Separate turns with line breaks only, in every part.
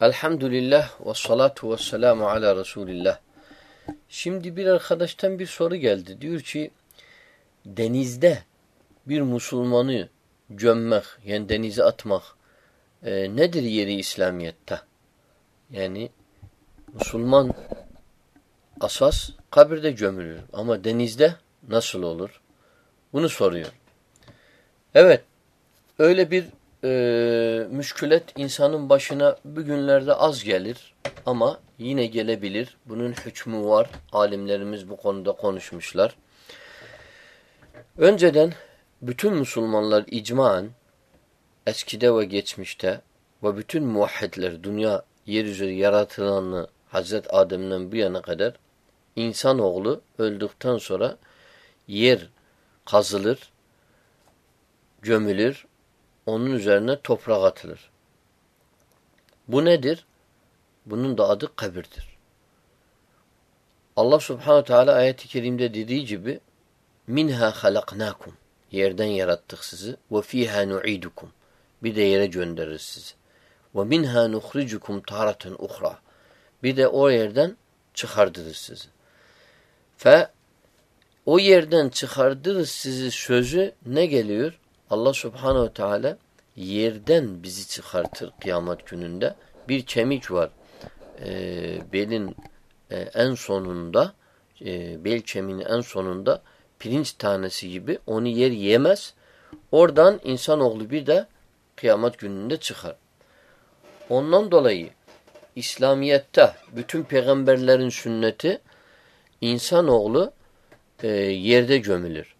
Elhamdülillah ve salatu ve selamu ala Resulillah. Şimdi bir arkadaştan bir soru geldi. Diyor ki denizde bir Müslümanı gömmek yani denize atmak e, nedir yeri İslamiyet'te? Yani Müslüman asas kabirde gömülür ama denizde nasıl olur? Bunu soruyor. Evet öyle bir e, müşkület insanın başına bugünlerde az gelir ama yine gelebilir. Bunun hükmü var. Alimlerimiz bu konuda konuşmuşlar. Önceden bütün Müslümanlar icmaen eskide ve geçmişte ve bütün muvahhidler dünya yeryüzü yaratılanı Hazret Adem'den bu yana kadar insanoğlu öldükten sonra yer kazılır, gömülür, onun üzerine toprak atılır. Bu nedir? Bunun da adı kabirdir. Allah subhanahu teala ayet-i kerimde dediği gibi minha halaknakum yerden yarattık sizi ve fiha nu'idukum bir de yere göndeririz sizi. Ve minha nukhrijukum taratan uhra bir de o yerden çıkardırız sizi. Fe o yerden çıkardırız sizi sözü ne geliyor? Allah subhanehu teala yerden bizi çıkartır kıyamet gününde. Bir kemik var e, belin e, en sonunda e, bel kemiğinin en sonunda pirinç tanesi gibi onu yer yemez. Oradan insanoğlu bir de kıyamet gününde çıkar. Ondan dolayı İslamiyet'te bütün peygamberlerin sünneti insanoğlu e, yerde gömülür.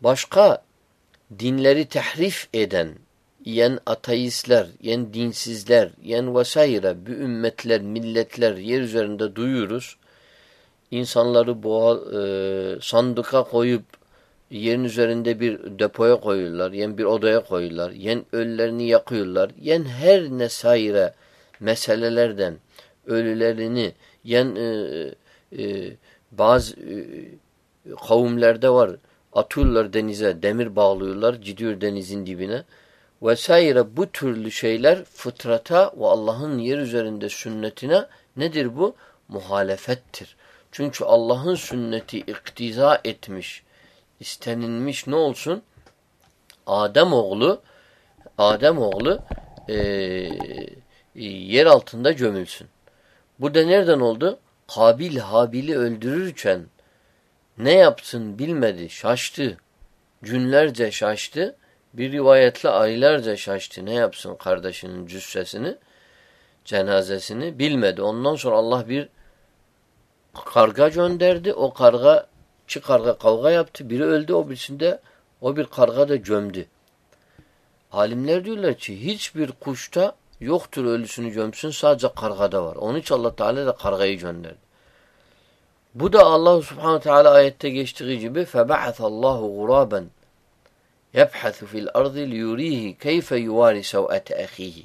Başka dinleri tehrif eden, yen ateistler, yen dinsizler, yen vesaire bir ümmetler, milletler yer üzerinde duyuyoruz. İnsanları boğa, e, sandıka koyup yerin üzerinde bir depoya koyuyorlar, yen bir odaya koyuyorlar, yen ölülerini yakıyorlar, yen her nesaire meselelerden ölülerini, yen e, e, bazı e, kavimlerde var atıyorlar denize, demir bağlıyorlar, gidiyor denizin dibine. Vesaire bu türlü şeyler fıtrata ve Allah'ın yer üzerinde sünnetine nedir bu? Muhalefettir. Çünkü Allah'ın sünneti iktiza etmiş, istenilmiş ne olsun? Adem oğlu Adem oğlu e, yer altında gömülsün. Bu da nereden oldu? Kabil Habil'i öldürürken ne yapsın bilmedi, şaştı. Günlerce şaştı. Bir rivayetle aylarca şaştı. Ne yapsın kardeşinin cüssesini, cenazesini bilmedi. Ondan sonra Allah bir karga gönderdi. O karga, iki karga kavga yaptı. Biri öldü, o birisinde o bir karga da gömdü. Alimler diyorlar ki hiçbir kuşta yoktur ölüsünü gömsün sadece kargada var. Onun için Allah Teala da kargayı gönderdi. Bu da Allah Subhanahu Teala ayette geçtiği gibi فَبَعَثَ اللّٰهُ غُرَابًا يَبْحَثُ فِي الْأَرْضِ لِيُرِيهِ كَيْفَ يُوَارِ سَوْءَةَ أَخِيهِ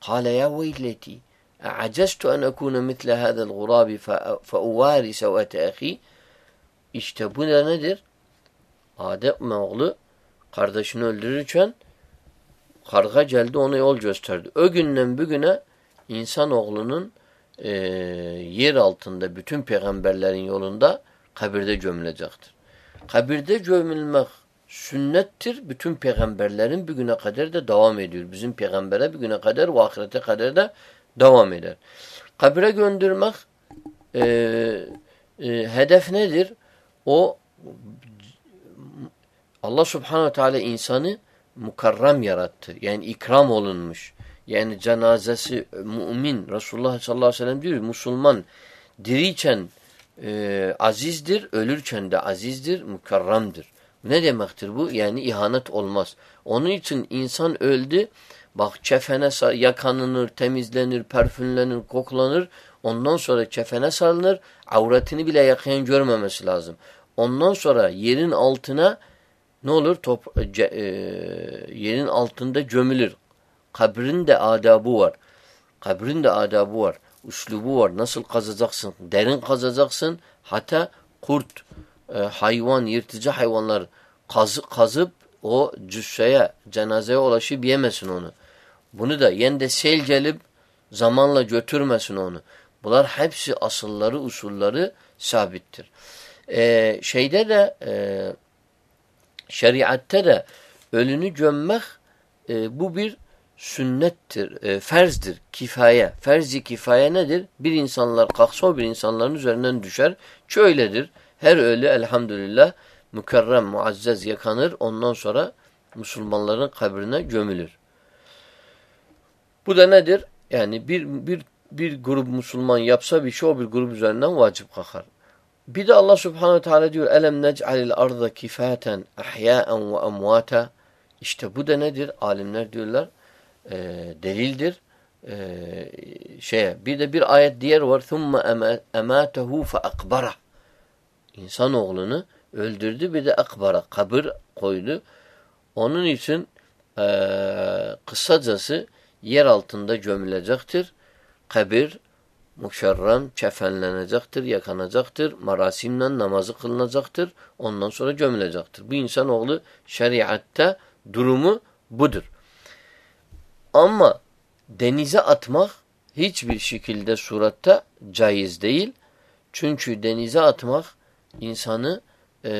قال يا ويلتي أعجزت أن أكون مثل هذا الغراب فأواري سوءة أخي İşte bu da nedir? Adem oğlu kardeşini öldürürken karga geldi ona yol gösterdi. O günden bugüne insanoğlunun e, yer altında bütün peygamberlerin yolunda kabirde gömülecektir. Kabirde gömülmek sünnettir. Bütün peygamberlerin bugüne kadar da devam ediyor. Bizim peygambere bugüne kadar ve ahirete kadar da devam eder. Kabire göndermek e, e, hedef nedir? O Allah subhanahu teala insanı mukarram yarattı. Yani ikram olunmuş. Yani cenazesi mümin Resulullah sallallahu aleyhi ve sellem diyor Müslüman diriyken e, azizdir, ölürken de azizdir, mukarramdır. Ne demektir bu? Yani ihanet olmaz. Onun için insan öldü, bak kefene yakanınır, temizlenir, parfümlenir, koklanır. Ondan sonra kefene salınır, avretini bile yakayan görmemesi lazım. Ondan sonra yerin altına ne olur? Top, e, e, yerin altında gömülür. Kabrin de adabı var. Kabrin de adabı var. Üslubu var. Nasıl kazacaksın? Derin kazacaksın. Hatta kurt, e, hayvan, yırtıcı hayvanlar kazı, kazıp o cüsseye, cenazeye ulaşıp yemesin onu. Bunu da yen de sel gelip Zamanla götürmesin onu. Bunlar hepsi asılları, usulları sabittir. Ee, şeyde de e, şeriatte de ölünü gömmek e, bu bir sünnettir, e, ferzdir, kifaye. Ferzi kifaye nedir? Bir insanlar kalksa bir insanların üzerinden düşer. Ki. Her ölü elhamdülillah mükerrem, muazzez yakanır. Ondan sonra Müslümanların kabrine gömülür. Bu da nedir? Yani bir, bir, bir grup Müslüman yapsa bir şey o bir grup üzerinden vacip kalkar. Bir de Allah subhanehu teala diyor elem nec'alil arda kifaten ahya'en ve amwata İşte bu da nedir? Alimler diyorlar e, delildir. E, şeye bir de bir ayet diğer var. Thumma emâtehu fe akbara. İnsanoğlunu öldürdü bir de akbara kabir koydu. Onun için e, kısacası yer altında gömülecektir. Kabir muşerrem kefenlenecektir, yakanacaktır, marasimle namazı kılınacaktır, ondan sonra gömülecektir. Bu insanoğlu şeriatta durumu budur. Ama denize atmak hiçbir şekilde suratta caiz değil. Çünkü denize atmak insanı e,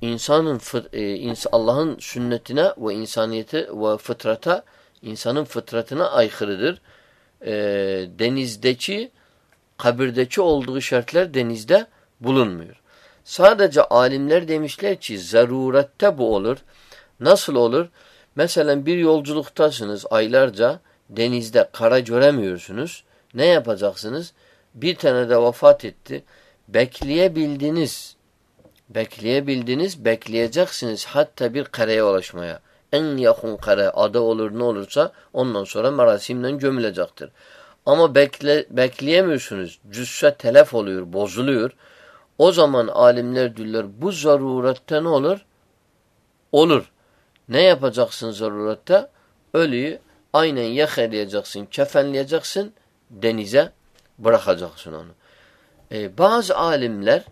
insanın e, Allah'ın sünnetine ve insaniyete ve fıtrata insanın fıtratına aykırıdır. E, denizdeki kabirdeki olduğu şartlar denizde bulunmuyor. Sadece alimler demişler ki zarurette bu olur. Nasıl olur? Mesela bir yolculuktasınız aylarca denizde kara göremiyorsunuz. Ne yapacaksınız? Bir tane de vefat etti. Bekleyebildiniz. Bekleyebildiniz, bekleyeceksiniz hatta bir kareye ulaşmaya. En yakın kare adı olur ne olursa ondan sonra merasimle gömülecektir. Ama bekle, bekleyemiyorsunuz. Cüsse telef oluyor, bozuluyor. O zaman alimler diyorlar bu zarurette ne olur? Olur. Ne yapacaksın zarurette? Ölüyü aynen yakalayacaksın, kefenleyeceksin, denize bırakacaksın onu. Ee, bazı alimler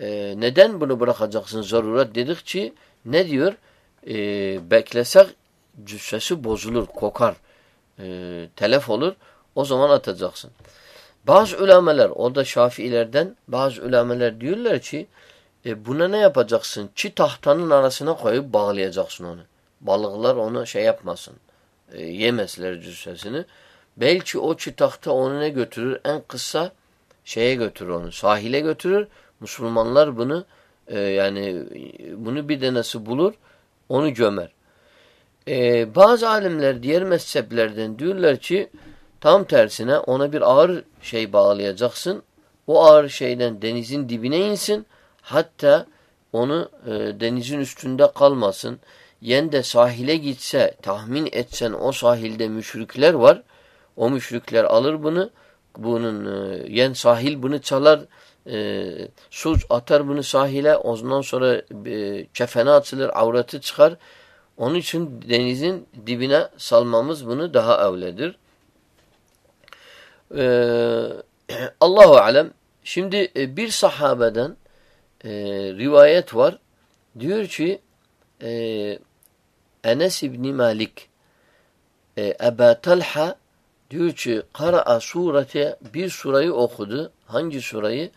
e, neden bunu bırakacaksın zaruret dedikçe ne diyor? E, beklesek cüssesi bozulur, kokar, e, telef olur. O zaman atacaksın. Bazı ulemeler, o da Şafiilerden bazı ulemeler diyorlar ki e buna ne yapacaksın? Çi tahtanın arasına koyup bağlayacaksın onu. Balıklar onu şey yapmasın. E, yemezler cüssesini. Belki o çi tahta onu ne götürür? En kısa şeye götürür onu. Sahile götürür. Müslümanlar bunu e, yani bunu bir denesi bulur. Onu gömer. E, bazı alimler diğer mezheplerden diyorlar ki tam tersine ona bir ağır şey bağlayacaksın. O ağır şeyden denizin dibine insin. Hatta onu e, denizin üstünde kalmasın. Yen de sahile gitse tahmin etsen o sahilde müşrikler var. O müşrikler alır bunu. Bunun e, yen sahil bunu çalar. E, su atar bunu sahile. Ondan sonra e, kefene atılır. Avratı çıkar. Onun için denizin dibine salmamız bunu daha evledir. Ee, Allahu alem. Şimdi e, bir sahabeden e, rivayet var. Diyor ki e, Enes İbni Malik e, Eba Talha diyor ki Kara'a surete bir surayı okudu. Hangi surayı?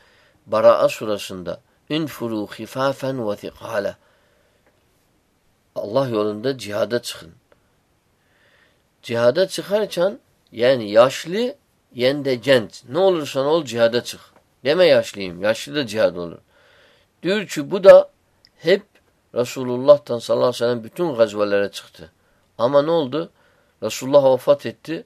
Bara'a surasında. İnfuru hifafen ve thikale. Allah yolunda cihada çıkın. Cihada çıkarken yani yaşlı yen genç. Ne olursan ol cihada çık. Deme yaşlıyım. Yaşlı da cihad olur. Diyor ki bu da hep Resulullah'tan sallallahu aleyhi ve sellem bütün gazvelere çıktı. Ama ne oldu? Resulullah vefat etti.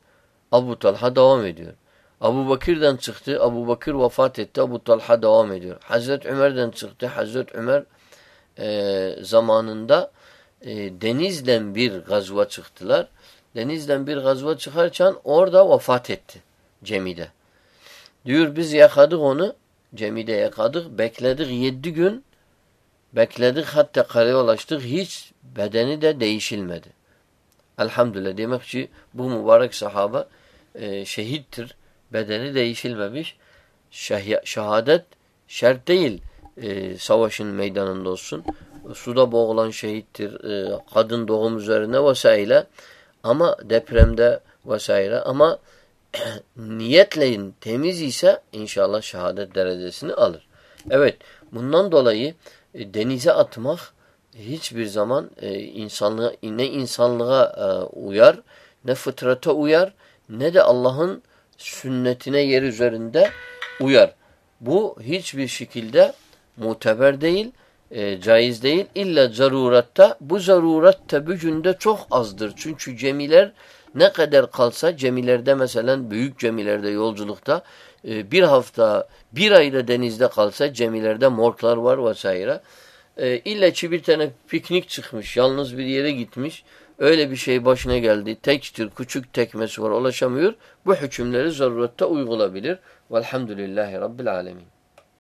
Abu Talha devam ediyor. Abu Bakır'dan çıktı. Abu Bakır vefat etti. Abu Talha devam ediyor. Hazreti Ömer'den çıktı. Hazreti Ömer e, zamanında e, denizden bir gazva çıktılar. Denizden bir gazva çıkarken orada vefat etti. Cemide. Diyor biz yakadık onu. Cemide yakadık. Bekledik yedi gün. Bekledik hatta karaya ulaştık. Hiç bedeni de değişilmedi. Elhamdülillah. Demek ki bu mübarek sahaba e, şehittir. Bedeni değişilmemiş. Şehadet şart değil e, savaşın meydanında olsun. Suda boğulan şehittir. E, kadın doğum üzerine vesaire. Ama depremde vesaire ama niyetle temiz ise inşallah şehadet derecesini alır. Evet bundan dolayı e, denize atmak hiçbir zaman e, insanlığa ne insanlığa e, uyar ne fıtrata uyar ne de Allah'ın sünnetine yer üzerinde uyar. Bu hiçbir şekilde muteber değil, e, caiz değil. İlla zaruratta. Bu zarurat tabi günde çok azdır. Çünkü cemiler ne kadar kalsa cemilerde mesela büyük cemilerde yolculukta e, bir hafta, bir ayda denizde kalsa cemilerde mortlar var vesaire. E, illa ki bir tane piknik çıkmış, yalnız bir yere gitmiş. Öyle bir şey başına geldi. Tektir, küçük tekmesi var, ulaşamıyor. Bu hükümleri zarurette uygulanabilir. Velhamdülillahi Rabbil Alemin.